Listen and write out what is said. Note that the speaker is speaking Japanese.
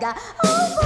が